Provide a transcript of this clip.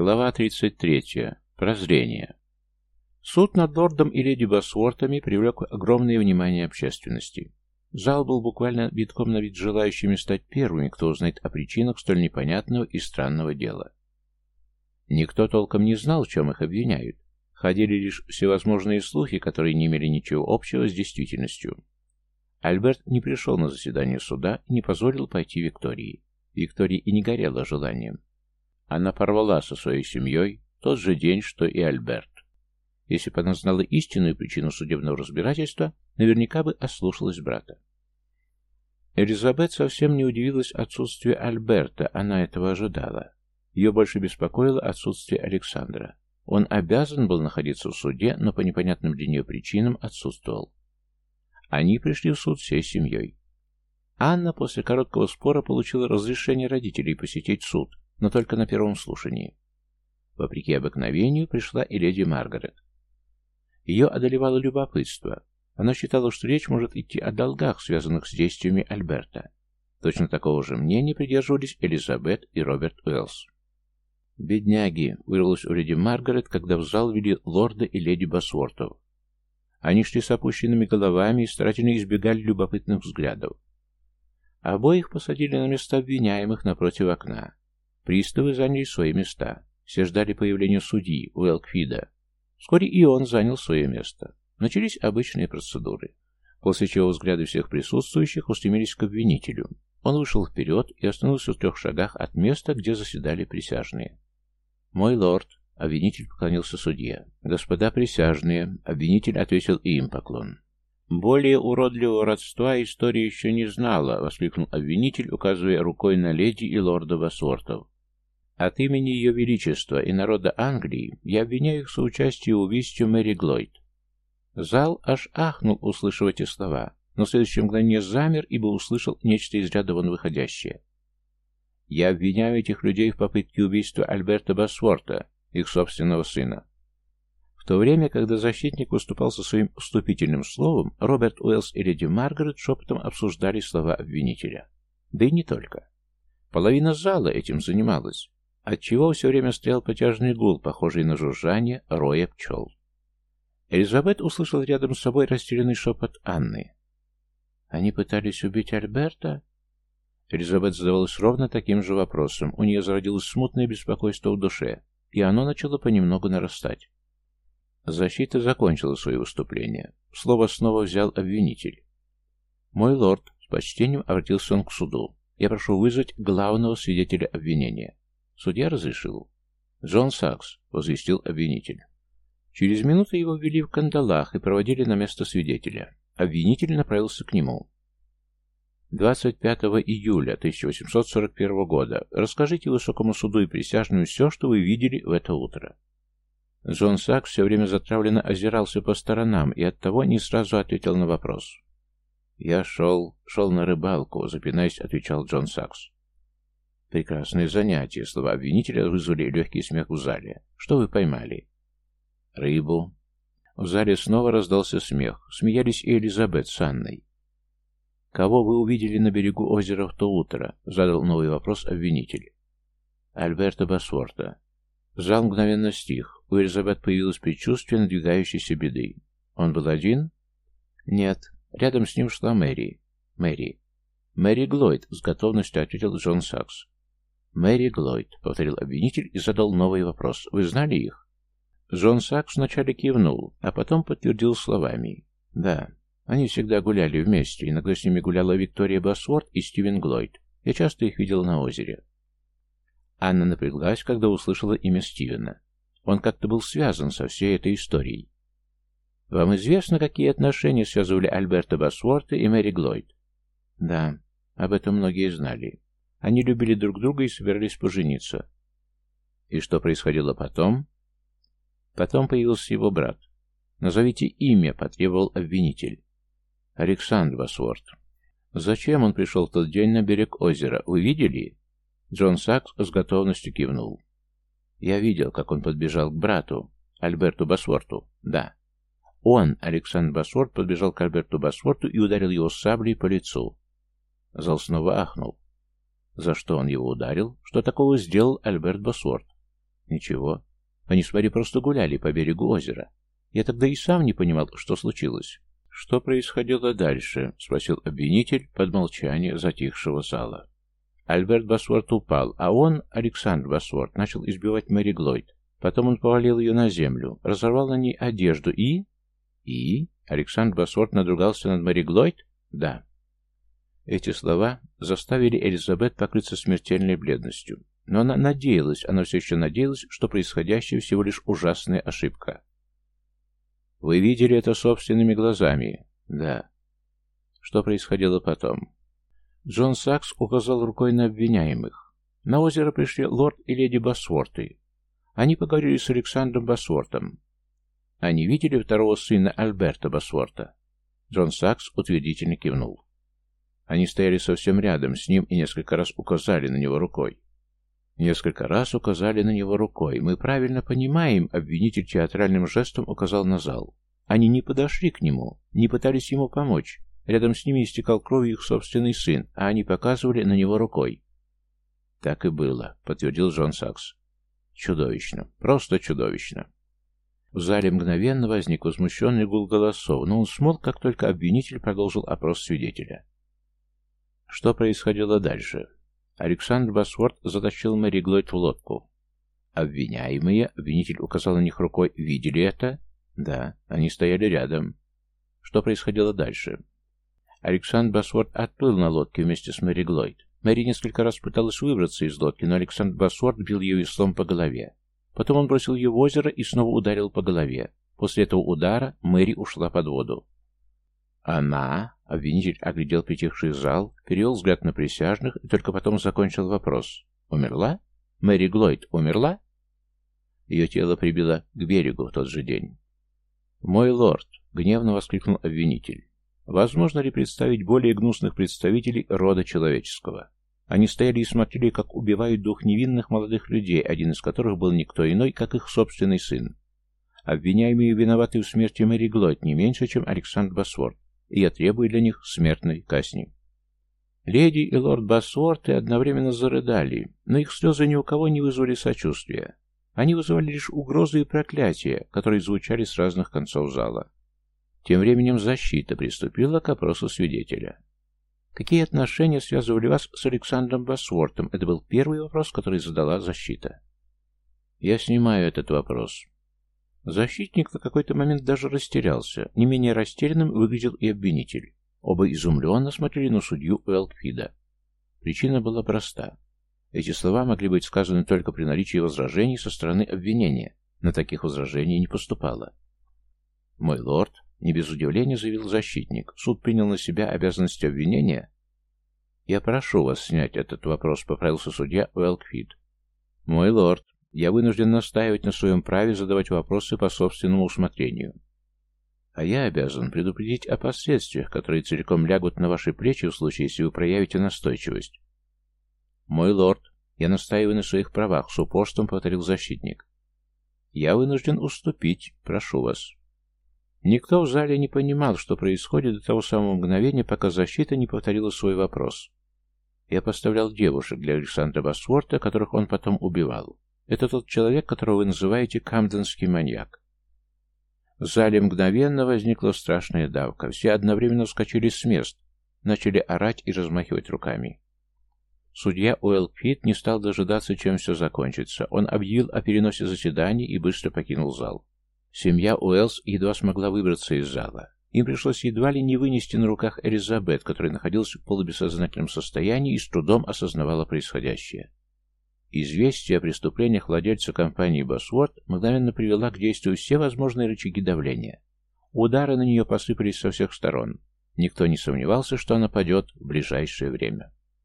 Глава 33. Прозрение. Суд над лордом и леди Басвортами привлек огромное внимание общественности. Зал был буквально битком на вид желающими стать первыми, кто узнает о причинах столь непонятного и странного дела. Никто толком не знал, чем их обвиняют. Ходили лишь всевозможные слухи, которые не имели ничего общего с действительностью. Альберт не пришел на заседание суда и не позволил пойти Виктории. Виктория и не горела желанием. Она порвала со своей семьей тот же день, что и Альберт. Если бы она знала истинную причину судебного разбирательства, наверняка бы ослушалась брата. Элизабет совсем не удивилась отсутствию Альберта, она этого ожидала. Ее больше беспокоило отсутствие Александра. Он обязан был находиться в суде, но по непонятным для нее причинам отсутствовал. Они пришли в суд всей семьей. Анна после короткого спора получила разрешение родителей посетить суд, но только на первом слушании. Вопреки обыкновению пришла и леди Маргарет. Ее одолевало любопытство. Она считала, что речь может идти о долгах, связанных с действиями Альберта. Точно такого же мнения придерживались Элизабет и Роберт Уэллс. «Бедняги!» — вырвалось у леди Маргарет, когда в зал вели лорда и леди Басвортов. Они шли с опущенными головами и старательно избегали любопытных взглядов. Обоих посадили на места обвиняемых напротив окна. Приставы заняли свои места. Все ждали появления судьи, Уэлкфида. Вскоре и он занял свое место. Начались обычные процедуры, после чего взгляды всех присутствующих устремились к обвинителю. Он вышел вперед и остановился в трех шагах от места, где заседали присяжные. «Мой лорд», — обвинитель поклонился судье. «Господа присяжные», — обвинитель ответил и им поклон. «Более уродливого родства история еще не знала», — воскликнул обвинитель, указывая рукой на леди и лорда Басвортов. От имени Ее Величества и народа Англии я обвиняю их в соучастии в убийстве Мэри Глойд. Зал аж ахнул, услышав эти слова, но в следующее мгновение замер, ибо услышал нечто из ряда вон выходящее. Я обвиняю этих людей в попытке убийства Альберта Басворта, их собственного сына. В то время, когда защитник выступал со своим вступительным словом, Роберт Уэллс и леди Маргарет шепотом обсуждали слова обвинителя. Да и не только. Половина зала этим занималась отчего все время стоял потяжный гул, похожий на жужжание роя пчел. Элизабет услышал рядом с собой растерянный шепот Анны. «Они пытались убить Альберта?» Элизабет задавалась ровно таким же вопросом. У нее зародилось смутное беспокойство в душе, и оно начало понемногу нарастать. Защита закончила свое выступление. Слово снова взял обвинитель. «Мой лорд», — с почтением обратился он к суду, — «я прошу вызвать главного свидетеля обвинения». Судья разрешил. «Джон Сакс», — возвестил обвинитель. Через минуту его ввели в кандалах и проводили на место свидетеля. Обвинитель направился к нему. 25 июля 1841 года. Расскажите высокому суду и присяжным все, что вы видели в это утро. Джон Сакс все время затравленно озирался по сторонам и оттого не сразу ответил на вопрос. «Я шел, шел на рыбалку», — запинаясь, отвечал Джон Сакс. Прекрасное занятие. Слова обвинителя вызвали легкий смех в зале. Что вы поймали? Рыбу. В зале снова раздался смех. Смеялись и Элизабет с Анной. «Кого вы увидели на берегу озера в то утро?» — задал новый вопрос обвинитель. Альберта Басворта. Зал мгновенно стих. У Элизабет появилось предчувствие надвигающейся беды. Он был один? Нет. Рядом с ним шла Мэри. Мэри. Мэри Глойд, с готовностью ответил Джон Сакс. «Мэри Глойд», — повторил обвинитель и задал новый вопрос. «Вы знали их?» Джон Сакс вначале кивнул, а потом подтвердил словами. «Да, они всегда гуляли вместе. Иногда с ними гуляла Виктория Басворд и Стивен Глойд. Я часто их видел на озере». Анна напряглась, когда услышала имя Стивена. Он как-то был связан со всей этой историей. «Вам известно, какие отношения связывали Альберта Басворта и Мэри Глойд?» «Да, об этом многие знали. Они любили друг друга и собирались пожениться. И что происходило потом? Потом появился его брат. «Назовите имя», — потребовал обвинитель. «Александр Басворд». «Зачем он пришел в тот день на берег озера? Вы видели?» Джон Сакс с готовностью кивнул. «Я видел, как он подбежал к брату, Альберту Басворту. Да. Он, Александр Басворт, подбежал к Альберту Басворту и ударил его саблей по лицу. Зал снова ахнул. За что он его ударил? Что такого сделал Альберт Босворт? Ничего. Они с Мэри просто гуляли по берегу озера. Я тогда и сам не понимал, что случилось. «Что происходило дальше?» — спросил обвинитель под молчание затихшего зала. Альберт Басворт упал, а он, Александр Басворт, начал избивать Мэри Глойд. Потом он повалил ее на землю, разорвал на ней одежду и... И? Александр Басворт надругался над Мэри Глойд? Да. Эти слова заставили Элизабет покрыться смертельной бледностью. Но она надеялась, она все еще надеялась, что происходящее всего лишь ужасная ошибка. «Вы видели это собственными глазами?» «Да». Что происходило потом? Джон Сакс указал рукой на обвиняемых. На озеро пришли лорд и леди Басворты. Они поговорили с Александром Басвортом. Они видели второго сына Альберта Басворта. Джон Сакс утвердительно кивнул. Они стояли совсем рядом с ним и несколько раз указали на него рукой. Несколько раз указали на него рукой. Мы правильно понимаем, обвинитель театральным жестом указал на зал. Они не подошли к нему, не пытались ему помочь. Рядом с ними истекал кровью их собственный сын, а они показывали на него рукой. «Так и было», — подтвердил Джон Сакс. «Чудовищно. Просто чудовищно». В зале мгновенно возник возмущенный гул голосов, но он смолк, как только обвинитель продолжил опрос свидетеля. Что происходило дальше? Александр Басворд затащил Мэри Глойд в лодку. Обвиняемые, обвинитель указал на них рукой, видели это? Да, они стояли рядом. Что происходило дальше? Александр Басворд отплыл на лодке вместе с Мэри Глойд. Мэри несколько раз пыталась выбраться из лодки, но Александр Басворд бил ее веслом по голове. Потом он бросил ее в озеро и снова ударил по голове. После этого удара Мэри ушла под воду. Она, обвинитель оглядел притихший зал, перевел взгляд на присяжных и только потом закончил вопрос. Умерла? Мэри Глойд умерла? Ее тело прибило к берегу в тот же день. «Мой лорд!» — гневно воскликнул обвинитель. «Возможно ли представить более гнусных представителей рода человеческого?» Они стояли и смотрели, как убивают двух невинных молодых людей, один из которых был никто иной, как их собственный сын. Обвиняемые виноваты в смерти Мэри Глойд не меньше, чем Александр Басворд и я требую для них смертной казни. Леди и лорд Басворты одновременно зарыдали, но их слезы ни у кого не вызвали сочувствия. Они вызывали лишь угрозы и проклятия, которые звучали с разных концов зала. Тем временем защита приступила к опросу свидетеля. Какие отношения связывали вас с Александром Басвортом? Это был первый вопрос, который задала защита. Я снимаю этот вопрос. Защитник на какой-то момент даже растерялся. Не менее растерянным выглядел и обвинитель. Оба изумленно смотрели на судью Уэлкфида. Причина была проста. Эти слова могли быть сказаны только при наличии возражений со стороны обвинения. На таких возражений не поступало. «Мой лорд», — не без удивления заявил защитник, — «суд принял на себя обязанности обвинения?» «Я прошу вас снять этот вопрос», — поправился судья Уэлкфид. «Мой лорд», я вынужден настаивать на своем праве задавать вопросы по собственному усмотрению. А я обязан предупредить о последствиях, которые целиком лягут на ваши плечи в случае, если вы проявите настойчивость. Мой лорд, я настаиваю на своих правах, с упорством повторил защитник. Я вынужден уступить, прошу вас. Никто в зале не понимал, что происходит до того самого мгновения, пока защита не повторила свой вопрос. Я поставлял девушек для Александра Басворта, которых он потом убивал. Это тот человек, которого вы называете камденский маньяк. В зале мгновенно возникла страшная давка. Все одновременно вскочили с мест, начали орать и размахивать руками. Судья Уэлл Питт не стал дожидаться, чем все закончится. Он объявил о переносе заседаний и быстро покинул зал. Семья Уэллс едва смогла выбраться из зала. Им пришлось едва ли не вынести на руках Элизабет, которая находилась в полубессознательном состоянии и с трудом осознавала происходящее. Известие о преступлениях владельца компании «Босворд» мгновенно привело к действию все возможные рычаги давления. Удары на нее посыпались со всех сторон. Никто не сомневался, что она падет в ближайшее время.